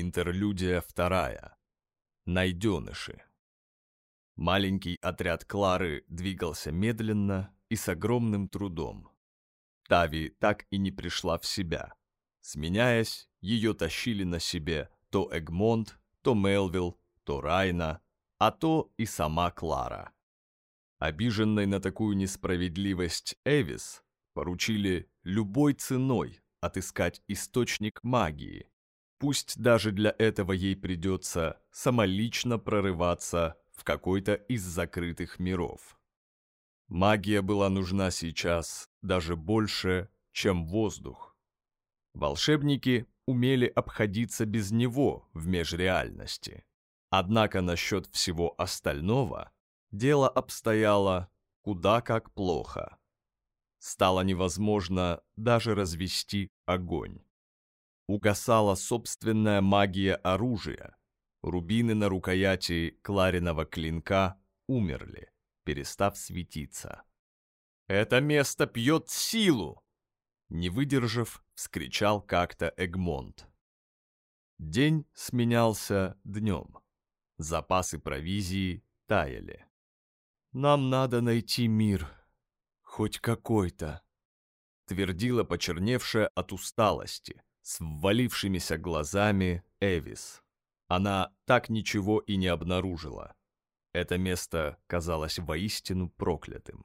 Интерлюдия вторая. Найденыши. Маленький отряд Клары двигался медленно и с огромным трудом. Тави так и не пришла в себя. Сменяясь, ее тащили на себе то Эгмонт, то Мелвилл, то Райна, а то и сама Клара. Обиженной на такую несправедливость Эвис поручили любой ценой отыскать источник магии. Пусть даже для этого ей придется самолично прорываться в какой-то из закрытых миров. Магия была нужна сейчас даже больше, чем воздух. Волшебники умели обходиться без него в межреальности. Однако насчет всего остального дело обстояло куда как плохо. Стало невозможно даже развести огонь. Угасала собственная магия оружия. Рубины на рукояти Клариного клинка умерли, перестав светиться. «Это место пьет силу!» Не выдержав, вскричал как-то Эгмонт. День сменялся днем. Запасы провизии таяли. «Нам надо найти мир, хоть какой-то», твердила почерневшая от усталости, с ввалившимися глазами Эвис. Она так ничего и не обнаружила. Это место казалось воистину проклятым.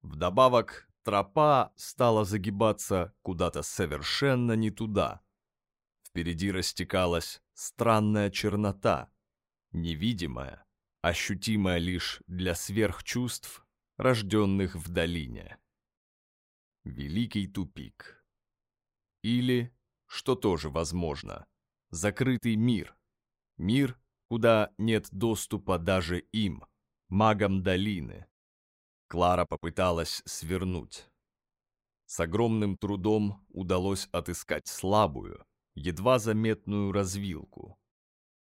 Вдобавок, тропа стала загибаться куда-то совершенно не туда. Впереди растекалась странная чернота, невидимая, ощутимая лишь для сверхчувств, рожденных в долине. Великий тупик. Или, что тоже возможно, закрытый мир. Мир, куда нет доступа даже им, магам долины. Клара попыталась свернуть. С огромным трудом удалось отыскать слабую, едва заметную развилку.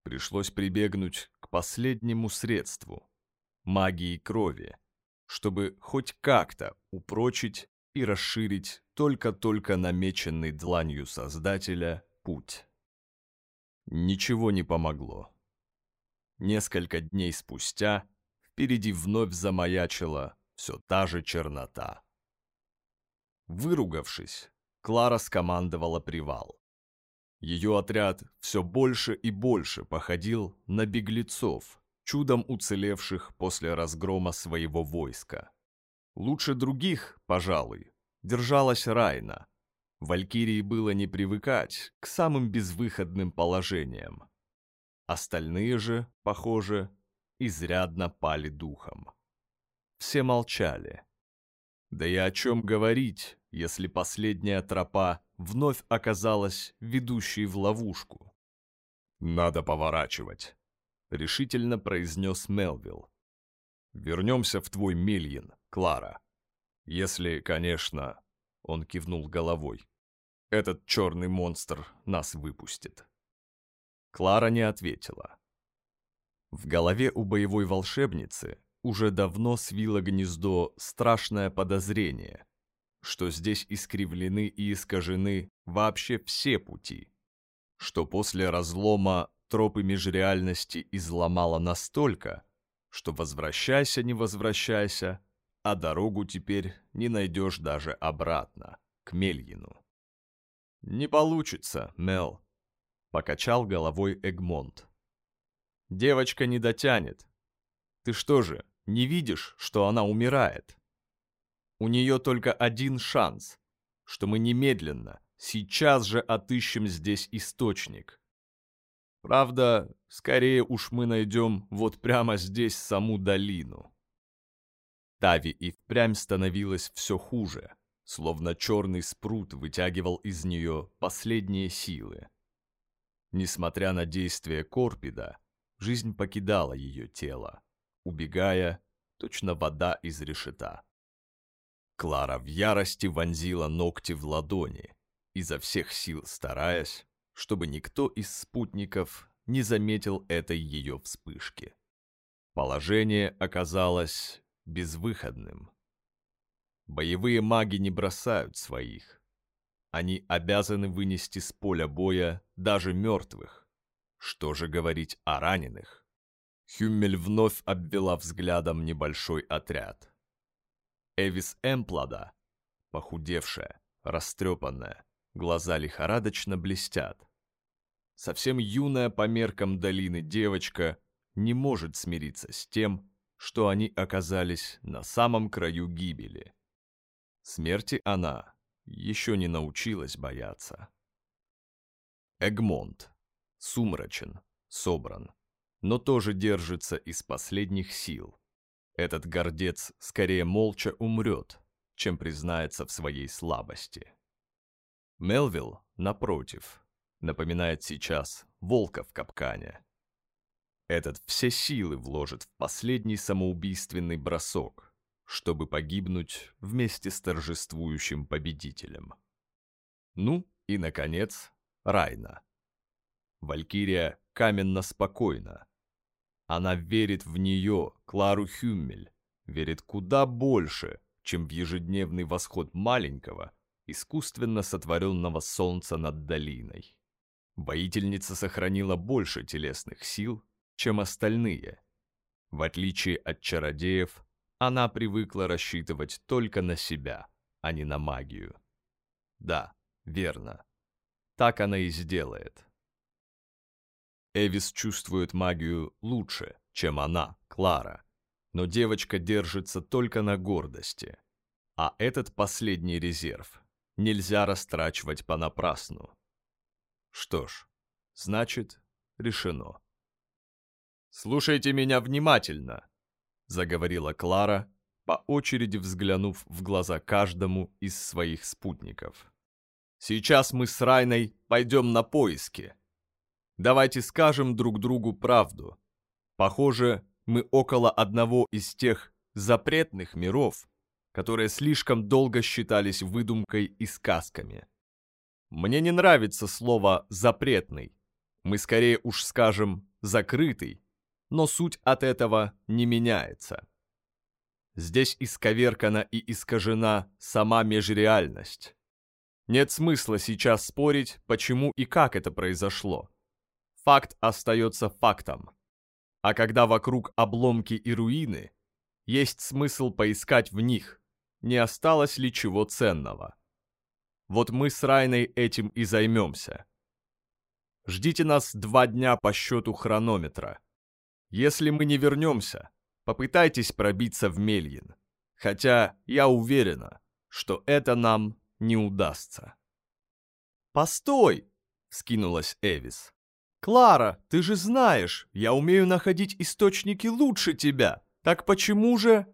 Пришлось прибегнуть к последнему средству – магии крови, чтобы хоть как-то упрочить и расширить только-только намеченный дланью Создателя путь. Ничего не помогло. Несколько дней спустя впереди вновь замаячила все та же чернота. Выругавшись, Клара скомандовала привал. Ее отряд все больше и больше походил на беглецов, чудом уцелевших после разгрома своего войска. Лучше других, пожалуй, держалась Райна. Валькирии было не привыкать к самым безвыходным положениям. Остальные же, похоже, изрядно пали духом. Все молчали. Да и о чем говорить, если последняя тропа вновь оказалась ведущей в ловушку? «Надо поворачивать», — решительно произнес Мелвилл. «Вернемся в твой Мельин, Клара. Если, конечно...» — он кивнул головой. «Этот черный монстр нас выпустит». Клара не ответила. В голове у боевой волшебницы уже давно свило гнездо страшное подозрение, что здесь искривлены и искажены вообще все пути, что после разлома тропы межреальности изломало настолько, что возвращайся, не возвращайся, а дорогу теперь не найдешь даже обратно, к Мельину. «Не получится, Мел», — покачал головой Эгмонт. «Девочка не дотянет. Ты что же, не видишь, что она умирает. У нее только один шанс, что мы немедленно, сейчас же отыщем здесь источник. Правда, скорее уж мы найдем вот прямо здесь саму долину. Тави и впрямь становилось все хуже, словно черный спрут вытягивал из нее последние силы. Несмотря на действие Корпида, жизнь покидала ее тело убегая, точно вода из решета. Клара в ярости вонзила ногти в ладони, изо всех сил стараясь, чтобы никто из спутников не заметил этой ее вспышки. Положение оказалось безвыходным. Боевые маги не бросают своих. они обязаны вынести с поля боя даже мертвых. Что же говорить о раненых? Хюммель вновь обвела взглядом небольшой отряд. Эвис Эмплада, похудевшая, растрепанная, глаза лихорадочно блестят. Совсем юная по меркам долины девочка не может смириться с тем, что они оказались на самом краю гибели. Смерти она еще не научилась бояться. Эгмонт. Сумрачен, собран, но тоже держится из последних сил. Этот гордец скорее молча умрет, чем признается в своей слабости. Мелвилл, напротив, напоминает сейчас волка в капкане. Этот все силы вложит в последний самоубийственный бросок, чтобы погибнуть вместе с торжествующим победителем. Ну и, наконец, Райна. Валькирия каменно спокойна. Она верит в нее, Клару Хюммель, верит куда больше, чем в ежедневный восход маленького, искусственно сотворенного солнца над долиной. Воительница сохранила больше телесных сил, чем остальные. В отличие от чародеев, она привыкла рассчитывать только на себя, а не на магию. Да, верно. Так она и сделает. Эвис чувствует магию лучше, чем она, Клара, но девочка держится только на гордости. А этот последний резерв нельзя растрачивать понапрасну. Что ж, значит, решено. «Слушайте меня внимательно», — заговорила Клара, по очереди взглянув в глаза каждому из своих спутников. «Сейчас мы с Райной пойдем на поиски. Давайте скажем друг другу правду. Похоже, мы около одного из тех запретных миров, которые слишком долго считались выдумкой и сказками. Мне не нравится слово «запретный». Мы скорее уж скажем «закрытый», но суть от этого не меняется. Здесь исковеркана и искажена сама межреальность. Нет смысла сейчас спорить, почему и как это произошло. Факт остается фактом. А когда вокруг обломки и руины, есть смысл поискать в них, не осталось ли чего ценного. Вот мы с Райной этим и займемся. Ждите нас два дня по счету хронометра. Если мы не вернемся, попытайтесь пробиться в Мельин. Хотя я уверена, что это нам не удастся. «Постой!» — скинулась Эвис. «Клара, ты же знаешь, я умею находить источники лучше тебя. Так почему же...»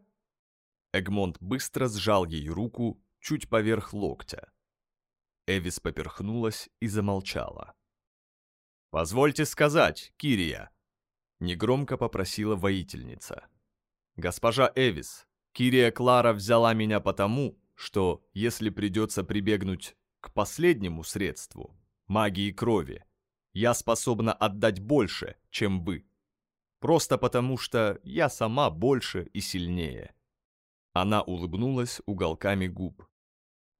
Эгмонт быстро сжал ей руку чуть поверх локтя. Эвис поперхнулась и замолчала. «Позвольте сказать, Кирия», Негромко попросила воительница. «Госпожа Эвис, Кирия Клара взяла меня потому, что, если придется прибегнуть к последнему средству, магии крови, я способна отдать больше, чем вы. Просто потому, что я сама больше и сильнее». Она улыбнулась уголками губ.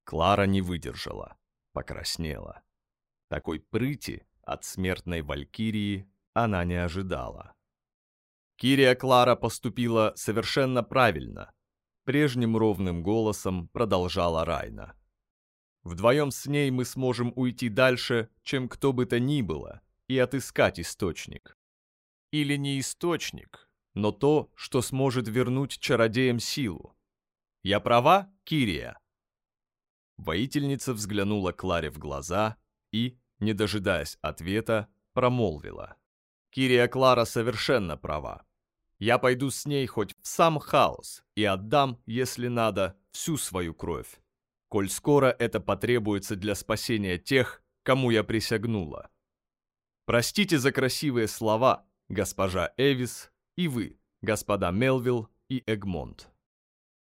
Клара не выдержала, покраснела. Такой прыти от смертной валькирии она не ожидала. Кирия Клара поступила совершенно правильно. Прежним ровным голосом продолжала Райна. Вдвоем с ней мы сможем уйти дальше, чем кто бы то ни было, и отыскать источник. Или не источник, но то, что сможет вернуть чародеям силу. Я права, Кирия?» Воительница взглянула Кларе в глаза и, не дожидаясь ответа, промолвила. Кирия Клара совершенно права. Я пойду с ней хоть в сам хаос и отдам, если надо, всю свою кровь, коль скоро это потребуется для спасения тех, кому я присягнула. Простите за красивые слова, госпожа Эвис, и вы, господа Мелвилл и Эгмонт.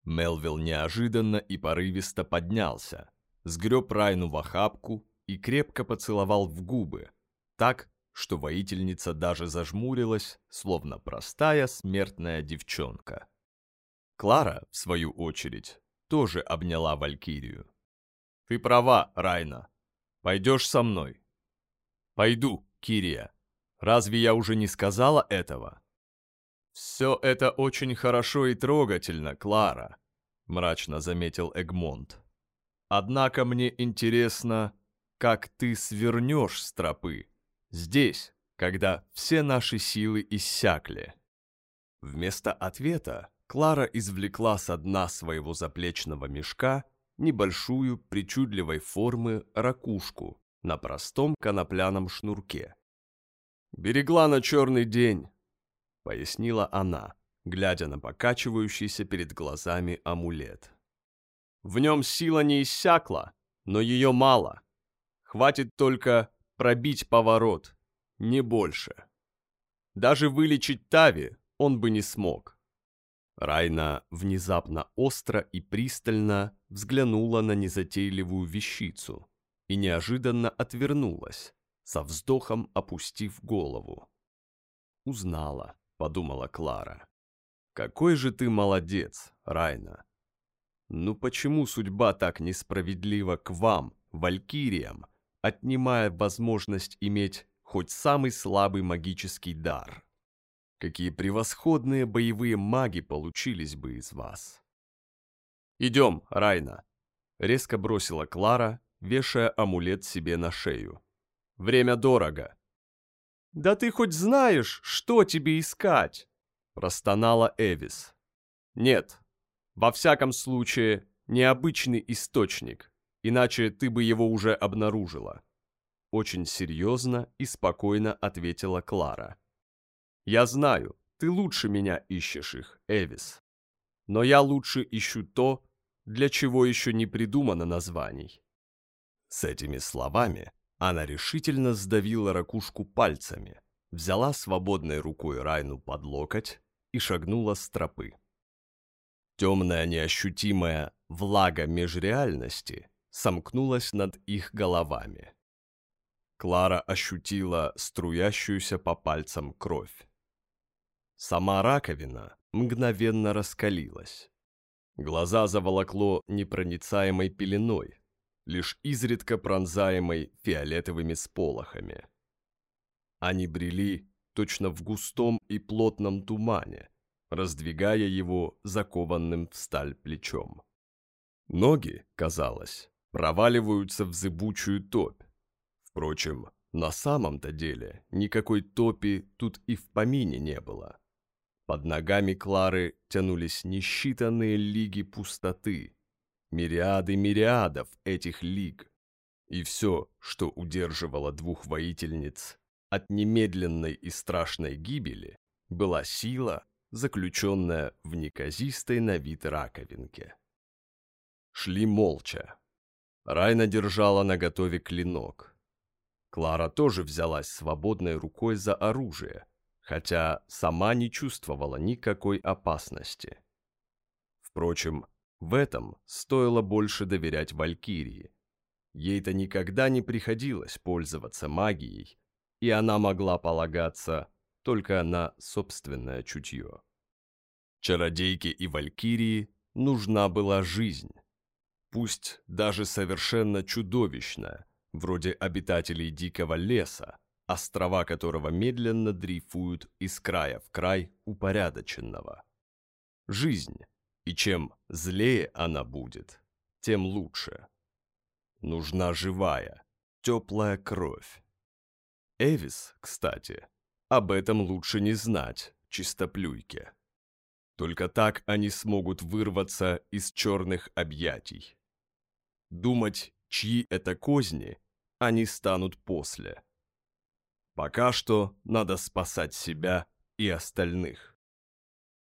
Мелвилл неожиданно и порывисто поднялся, сгреб Райну в охапку и крепко поцеловал в губы, так, что воительница даже зажмурилась, словно простая смертная девчонка. Клара, в свою очередь, тоже обняла Валькирию. Ты права, Райна. Пойдешь со мной? Пойду, Кирия. Разве я уже не сказала этого? Все это очень хорошо и трогательно, Клара, мрачно заметил Эгмонт. Однако мне интересно, как ты свернешь с тропы. Здесь, когда все наши силы иссякли. Вместо ответа Клара извлекла со дна своего заплечного мешка небольшую причудливой формы ракушку на простом конопляном шнурке. «Берегла на черный день», — пояснила она, глядя на покачивающийся перед глазами амулет. «В нем сила не иссякла, но ее мало. Хватит только пробить поворот, не больше. Даже вылечить Тави он бы не смог. Райна внезапно остро и пристально взглянула на незатейливую вещицу и неожиданно отвернулась, со вздохом опустив голову. «Узнала», — подумала Клара. «Какой же ты молодец, Райна! Ну почему судьба так несправедлива к вам, валькириям, отнимая возможность иметь хоть самый слабый магический дар. Какие превосходные боевые маги получились бы из вас. «Идем, Райна», — резко бросила Клара, вешая амулет себе на шею. «Время дорого». «Да ты хоть знаешь, что тебе искать?» — простонала Эвис. «Нет, во всяком случае, необычный источник, иначе ты бы его уже обнаружила. Очень серьезно и спокойно ответила Клара. Я знаю, ты лучше меня ищешь их, Эвис. Но я лучше ищу то, для чего еще не придумано названий. С этими словами она решительно сдавила ракушку пальцами, взяла свободной рукой Райну под локоть и шагнула с тропы. Темная неощутимая влага межреальности сомкнулась над их головами. Клара ощутила струящуюся по пальцам кровь. Сама раковина мгновенно раскалилась. Глаза заволокло непроницаемой пеленой, лишь изредка пронзаемой фиолетовыми сполохами. Они брели точно в густом и плотном тумане, раздвигая его закованным в сталь плечом. Ноги, казалось, проваливаются в зыбучую топь. Впрочем, на самом-то деле никакой топи тут и в помине не было. Под ногами Клары тянулись несчитанные лиги пустоты, мириады мириадов этих лиг. И все, что удерживало двух воительниц от немедленной и страшной гибели, была сила, заключенная в неказистой на вид раковинке. Шли молча. Райна держала наготове клинок. Клара тоже взялась свободной рукой за оружие, хотя сама не чувствовала никакой опасности. Впрочем, в этом стоило больше доверять Валькирии. Ей-то никогда не приходилось пользоваться магией, и она могла полагаться только на собственное чутье. Чародейке и Валькирии нужна была жизнь, пусть даже совершенно чудовищная, вроде обитателей дикого леса, острова которого медленно дрейфуют из края в край упорядоченного. Жизнь, и чем злее она будет, тем лучше. Нужна живая, теплая кровь. Эвис, кстати, об этом лучше не знать, чистоплюйке. Только так они смогут вырваться из черных объятий. Думать, чьи это козни, они станут после. Пока что надо спасать себя и остальных.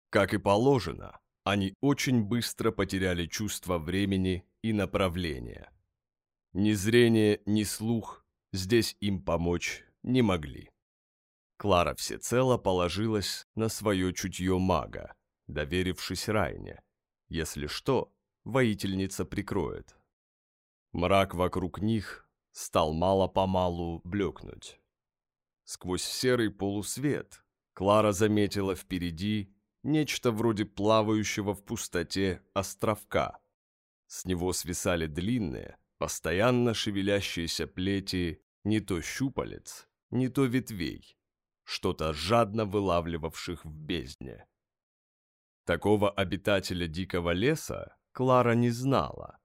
Как и положено, они очень быстро потеряли чувство времени и направления. Ни зрение, ни слух здесь им помочь не могли. Клара всецело положилась на свое чутье мага, доверившись Райне. Если что, воительница прикроет. Мрак вокруг них стал мало-помалу блекнуть. Сквозь серый полусвет Клара заметила впереди нечто вроде плавающего в пустоте островка. С него свисали длинные, постоянно шевелящиеся плети не то щупалец, не то ветвей, что-то жадно вылавливавших в бездне. Такого обитателя дикого леса Клара не знала.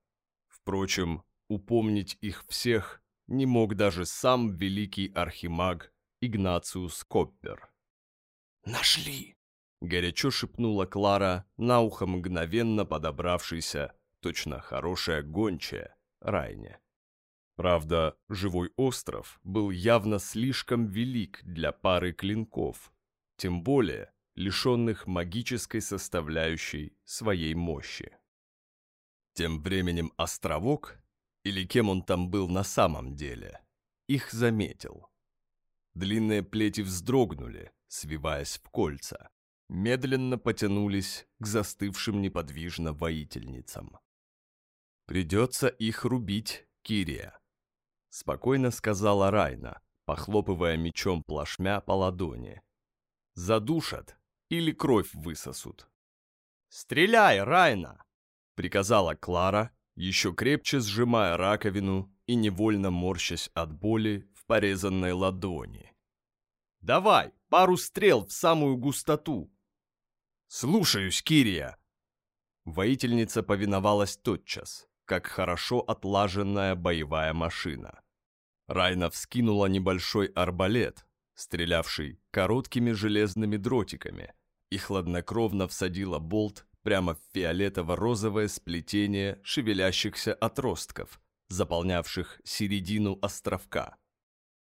Впрочем, упомнить их всех не мог даже сам великий архимаг Игнациус Коппер. «Нашли!» — горячо шепнула Клара, на ухо мгновенно подобравшийся, точно хорошая гончая, Райне. Правда, живой остров был явно слишком велик для пары клинков, тем более лишенных магической составляющей своей мощи. Тем временем островок, или кем он там был на самом деле, их заметил. Длинные плети вздрогнули, свиваясь в кольца, медленно потянулись к застывшим неподвижно воительницам. «Придется их рубить, Кирия», — спокойно сказала Райна, похлопывая мечом плашмя по ладони. «Задушат или кровь высосут». «Стреляй, Райна!» — приказала Клара, еще крепче сжимая раковину и невольно морщась от боли в порезанной ладони. «Давай, пару стрел в самую густоту!» «Слушаюсь, Кирия!» Воительница повиновалась тотчас, как хорошо отлаженная боевая машина. Райна вскинула небольшой арбалет, стрелявший короткими железными дротиками, и хладнокровно всадила болт прямо в фиолетово-розовое сплетение шевелящихся отростков, заполнявших середину островка.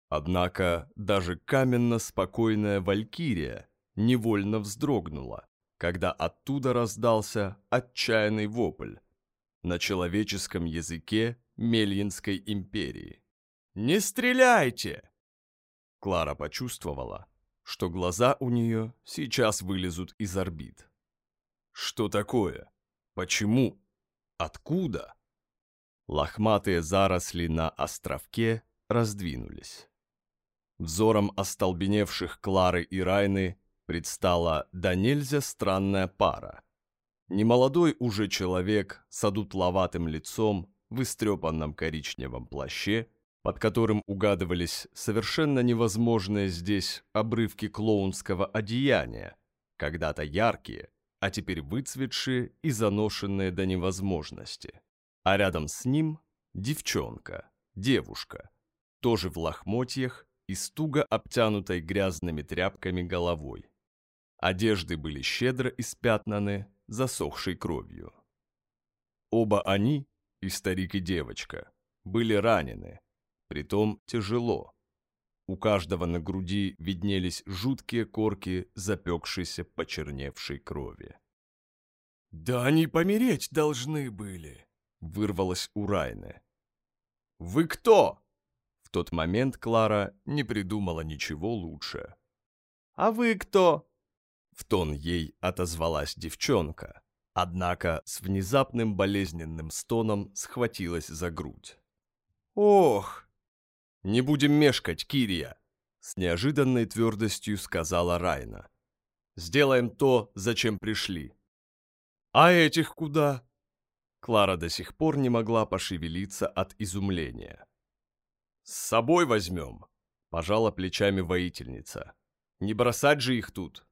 Однако даже каменно-спокойная Валькирия невольно вздрогнула, когда оттуда раздался отчаянный вопль на человеческом языке Мельинской империи. «Не стреляйте!» Клара почувствовала, что глаза у нее сейчас вылезут из орбит. Что такое? Почему? Откуда? Лохматые заросли на островке раздвинулись. Взором остолбеневших Клары и Райны предстала да нельзя странная пара. Немолодой уже человек с одутловатым лицом в истрепанном коричневом плаще, под которым угадывались совершенно невозможные здесь обрывки клоунского одеяния, когда-то яркие, а теперь выцветшие и заношенные до невозможности. А рядом с ним девчонка, девушка, тоже в лохмотьях и стуго обтянутой грязными тряпками головой. Одежды были щедро испятнаны засохшей кровью. Оба они, и старик и девочка, были ранены, притом тяжело. У каждого на груди виднелись жуткие корки запекшейся почерневшей крови. «Да они помереть должны были!» — вырвалось у Райны. «Вы кто?» В тот момент Клара не придумала ничего лучше. «А вы кто?» В тон ей отозвалась девчонка, однако с внезапным болезненным стоном схватилась за грудь. «Ох!» «Не будем мешкать, Кирия!» С неожиданной твердостью сказала Райна. «Сделаем то, зачем пришли». «А этих куда?» Клара до сих пор не могла пошевелиться от изумления. «С собой возьмем», — пожала плечами воительница. «Не бросать же их тут».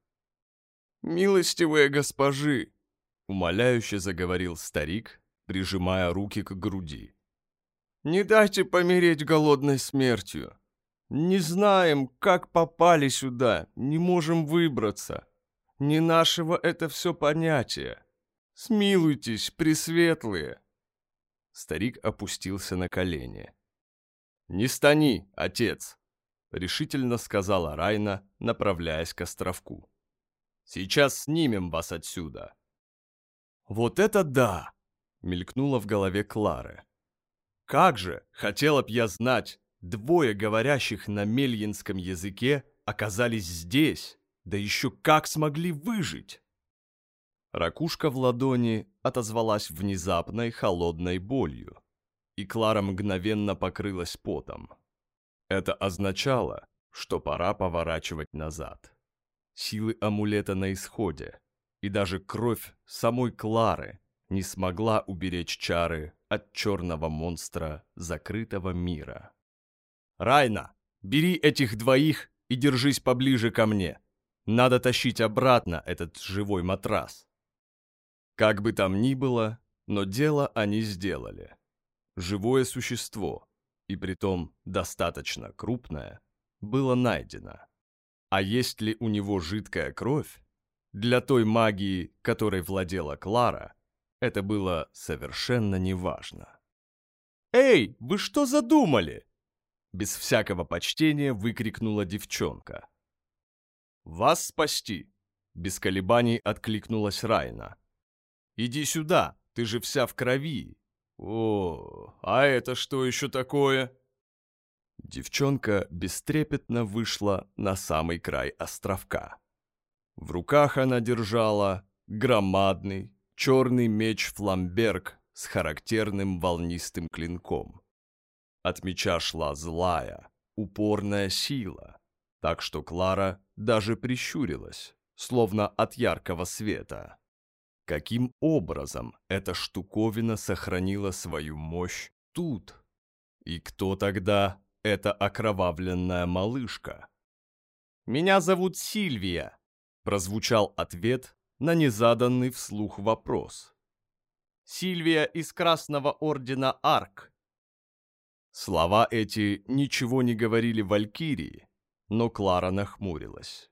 «Милостивые госпожи!» — умоляюще заговорил старик, прижимая руки к груди. Не дайте помереть голодной смертью. Не знаем, как попали сюда, не можем выбраться. Не нашего это все понятие. Смилуйтесь, пресветлые!» Старик опустился на колени. «Не стани, отец!» — решительно сказала Райна, направляясь к островку. «Сейчас снимем вас отсюда!» «Вот это да!» — мелькнуло в голове Клары. Как же, хотела б я знать, двое говорящих на мельинском языке оказались здесь, да еще как смогли выжить? Ракушка в ладони отозвалась внезапной холодной болью, и Клара мгновенно покрылась потом. Это означало, что пора поворачивать назад. Силы амулета на исходе, и даже кровь самой Клары не смогла уберечь чары от черного монстра закрытого мира. «Райна, бери этих двоих и держись поближе ко мне. Надо тащить обратно этот живой матрас». Как бы там ни было, но дело они сделали. Живое существо, и притом достаточно крупное, было найдено. А есть ли у него жидкая кровь? Для той магии, которой владела Клара, это было совершенно неважно. «Эй, вы что задумали?» Без всякого почтения выкрикнула девчонка. «Вас спасти!» Без колебаний откликнулась Райна. «Иди сюда, ты же вся в крови!» «О, а это что еще такое?» Девчонка бестрепетно вышла на самый край островка. В руках она держала громадный черный меч Фламберг с характерным волнистым клинком. От меча шла злая, упорная сила, так что Клара даже прищурилась, словно от яркого света. Каким образом эта штуковина сохранила свою мощь тут? И кто тогда эта окровавленная малышка? «Меня зовут Сильвия», — прозвучал ответ на незаданный вслух вопрос. «Сильвия из Красного Ордена Арк». Слова эти ничего не говорили Валькирии, но Клара нахмурилась.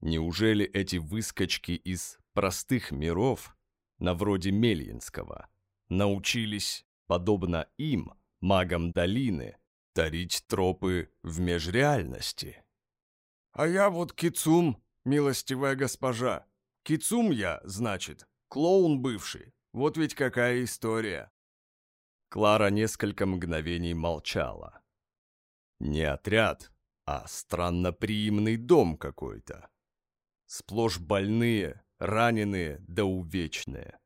Неужели эти выскочки из простых миров, на вроде Мельинского, научились, подобно им, магам долины, тарить тропы в межреальности? «А я вот Кицум, милостивая госпожа. Кицум я, значит, клоун бывший. Вот ведь какая история». Клара несколько мгновений молчала. Не отряд, а странноприимный дом какой-то. Сплошь больные, раненые да увечные.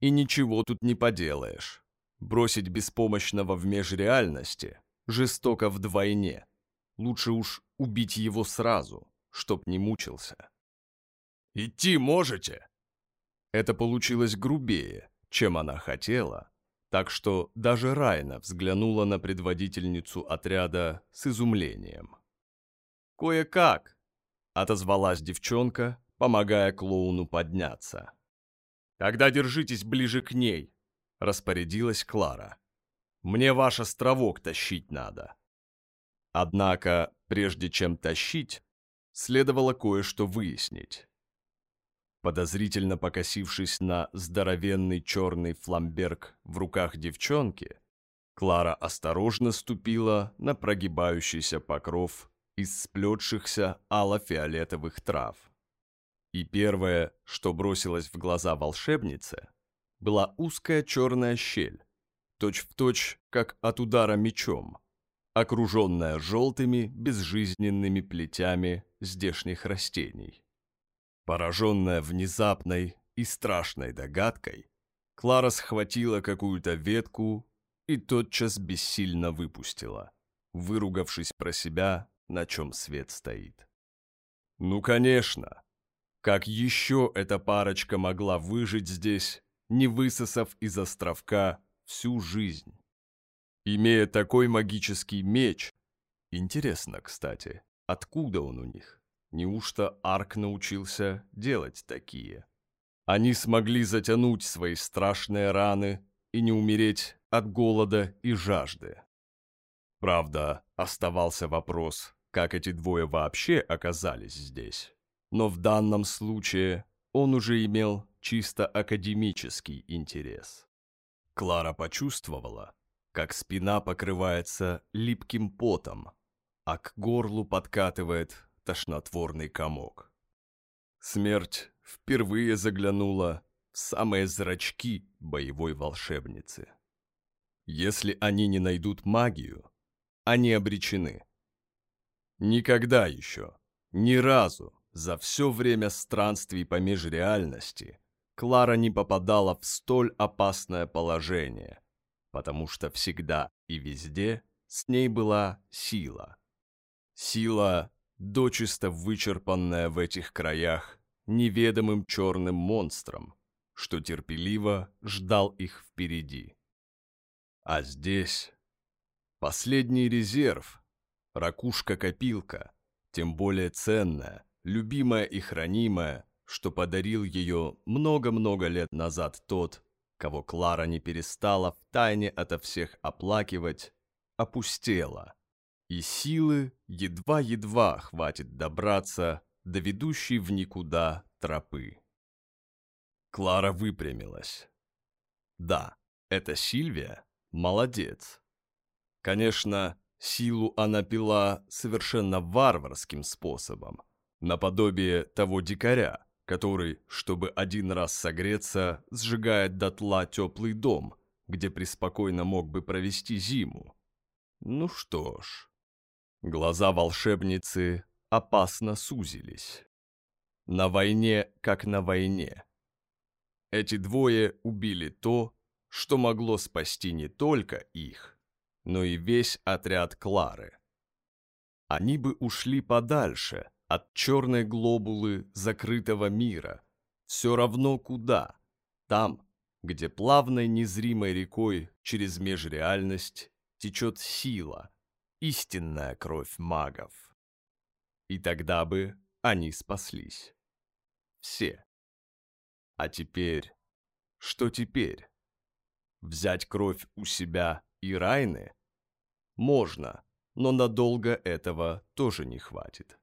И ничего тут не поделаешь. Бросить беспомощного в межреальности жестоко вдвойне. Лучше уж убить его сразу, чтоб не мучился. «Идти можете?» Это получилось грубее, чем она хотела, так что даже Райна взглянула на предводительницу отряда с изумлением. «Кое-как», — отозвалась девчонка, помогая клоуну подняться. «Тогда держитесь ближе к ней», — распорядилась Клара. «Мне ваш островок тащить надо». Однако, прежде чем тащить, следовало кое-что выяснить. Подозрительно покосившись на здоровенный черный фламберг в руках девчонки, Клара осторожно ступила на прогибающийся покров из сплетшихся ало-фиолетовых трав. И первое, что бросилось в глаза волшебнице, была узкая черная щель, точь-в-точь, точь, как от удара мечом, окруженная желтыми безжизненными плетями здешних растений. Пораженная внезапной и страшной догадкой, Клара схватила какую-то ветку и тотчас бессильно выпустила, выругавшись про себя, на чем свет стоит. Ну, конечно, как еще эта парочка могла выжить здесь, не высосав из островка всю жизнь? Имея такой магический меч, интересно, кстати, откуда он у них? Неужто Арк научился делать такие? Они смогли затянуть свои страшные раны и не умереть от голода и жажды. Правда, оставался вопрос, как эти двое вообще оказались здесь но в данном случае он уже имел чисто академический интерес. Клара почувствовала, как спина покрывается липким потом, а к горлу подкатывает тошнотворный комок. Смерть впервые заглянула в самые зрачки боевой волшебницы. Если они не найдут магию, они обречены. Никогда еще, ни разу за все время странствий по межреальности Клара не попадала в столь опасное положение, потому что всегда и везде с ней была сила. Сила, дочисто вычерпанная в этих краях неведомым черным монстром, что терпеливо ждал их впереди. А здесь последний резерв, ракушка-копилка, тем более ценная, любимая и хранимая, что подарил ее много-много лет назад тот, кого Клара не перестала втайне ото всех оплакивать, опустела, и силы едва-едва хватит добраться до ведущей в никуда тропы. Клара выпрямилась. Да, это Сильвия молодец. Конечно, силу она пила совершенно варварским способом, наподобие того дикаря, который, чтобы один раз согреться, сжигает дотла теплый дом, где преспокойно мог бы провести зиму. Ну что ж, глаза волшебницы опасно сузились. На войне, как на войне. Эти двое убили то, что могло спасти не только их, но и весь отряд Клары. Они бы ушли подальше от черной глобулы закрытого мира, все равно куда, там, где плавной незримой рекой через межреальность течет сила, истинная кровь магов. И тогда бы они спаслись. Все. А теперь... Что теперь? Взять кровь у себя и Райны? Можно, но надолго этого тоже не хватит.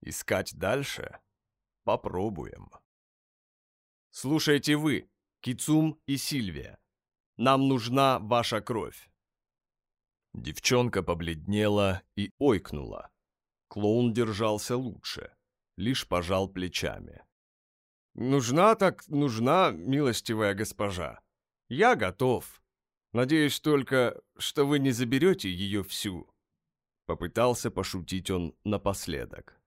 Искать дальше? Попробуем. Слушайте вы, Кицум и Сильвия. Нам нужна ваша кровь. Девчонка побледнела и ойкнула. Клоун держался лучше, лишь пожал плечами. «Нужна так нужна, милостивая госпожа. Я готов. Надеюсь только, что вы не заберете ее всю». Попытался пошутить он напоследок.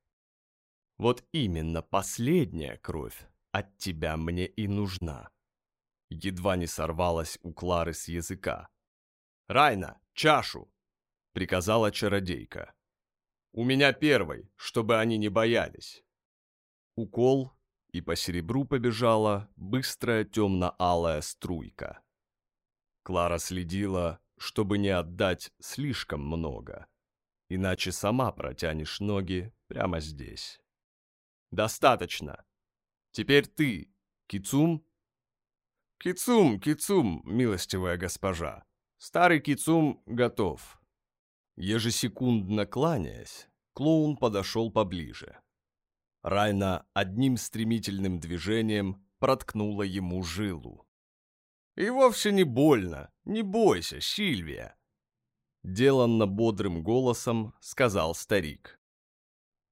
«Вот именно последняя кровь от тебя мне и нужна». Едва не сорвалась у Клары с языка. «Райна, чашу!» — приказала чародейка. «У меня первый, чтобы они не боялись». Укол и по серебру побежала быстрая темно-алая струйка. Клара следила, чтобы не отдать слишком много, иначе сама протянешь ноги прямо здесь. «Достаточно! Теперь ты, Кицум?» «Кицум, Кицум, милостивая госпожа! Старый Кицум готов!» Ежесекундно кланяясь, клоун подошел поближе. Райна одним стремительным движением проткнула ему жилу. «И вовсе не больно, не бойся, Сильвия!» Деланно бодрым голосом сказал старик.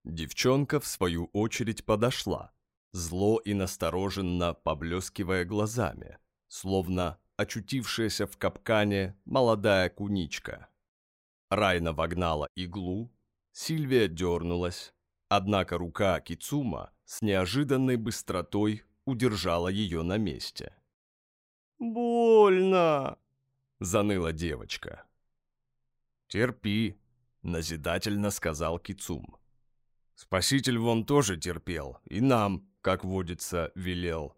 Девчонка, в свою очередь, подошла, зло и настороженно поблескивая глазами, словно очутившаяся в капкане молодая куничка. Райна вогнала иглу, Сильвия дернулась, Однако рука Кицума с неожиданной быстротой удержала ее на месте. «Больно!» — заныла девочка. «Терпи», — назидательно сказал Кицум. «Спаситель вон тоже терпел, и нам, как водится, велел».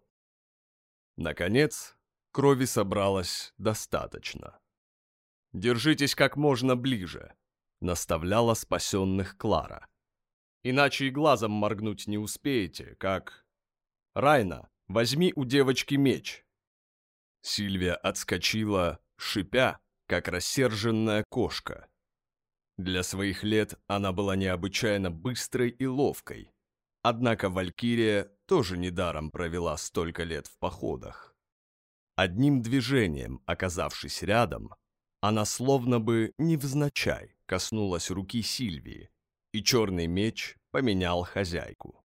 Наконец, крови собралось достаточно. «Держитесь как можно ближе», — наставляла спасенных Клара иначе и глазом моргнуть не успеете, как... Райна, возьми у девочки меч. Сильвия отскочила, шипя, как рассерженная кошка. Для своих лет она была необычайно быстрой и ловкой. Однако Валькирия тоже недаром провела столько лет в походах. Одним движением, оказавшись рядом, она словно бы невзначай коснулась руки Сильвии, и черный меч поменял хозяйку.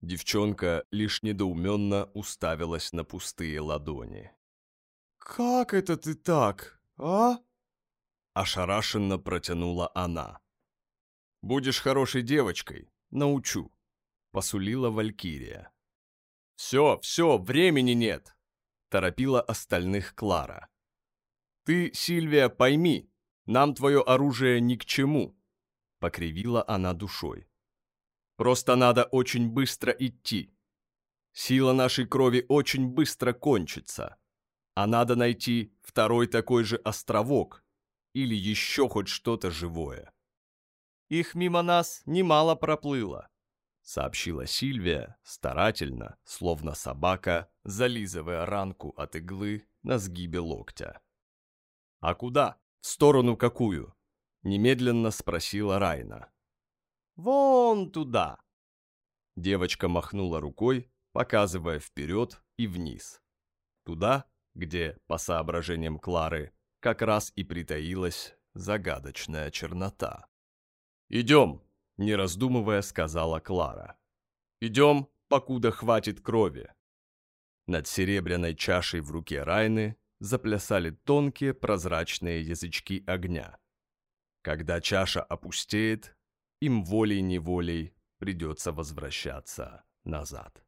Девчонка лишь недоуменно уставилась на пустые ладони. «Как это ты так, а?» Ошарашенно протянула она. «Будешь хорошей девочкой, научу», — посулила Валькирия. «Все, все, времени нет», — торопила остальных Клара. «Ты, Сильвия, пойми, нам твое оружие ни к чему», — покривила она душой. «Просто надо очень быстро идти. Сила нашей крови очень быстро кончится, а надо найти второй такой же островок или еще хоть что-то живое. Их мимо нас немало проплыло, сообщила Сильвия, старательно, словно собака, зализывая ранку от иглы на сгибе локтя. «А куда? В сторону какую?» — немедленно спросила Райна. «Вон туда!» Девочка махнула рукой, показывая вперед и вниз. Туда, где, по соображениям Клары, как раз и притаилась загадочная чернота. «Идем!» — не раздумывая, сказала Клара. «Идем, покуда хватит крови!» Над серебряной чашей в руке Райны заплясали тонкие прозрачные язычки огня. Когда чаша опустеет, им волей-неволей придется возвращаться назад.